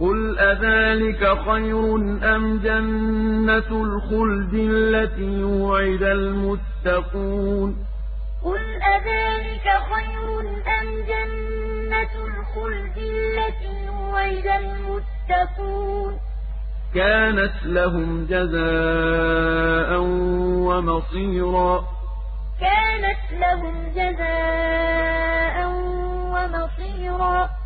قُلْ أَذَٰلِكَ خَيْرٌ أَمْ جَنَّةُ الْخُلْدِ الَّتِي وُعِدَ الْمُتَّقُونَ قُلْ أَذَٰلِكَ خَيْرٌ أَمْ جَنَّةُ الْخُلْدِ الَّتِي وُعِدَ الْمُتَّقُونَ كَانَتْ لَهُمْ جَزَاءً وَمَصِيرًا كَانَتْ لَهُمْ جَزَاءً وَمَصِيرًا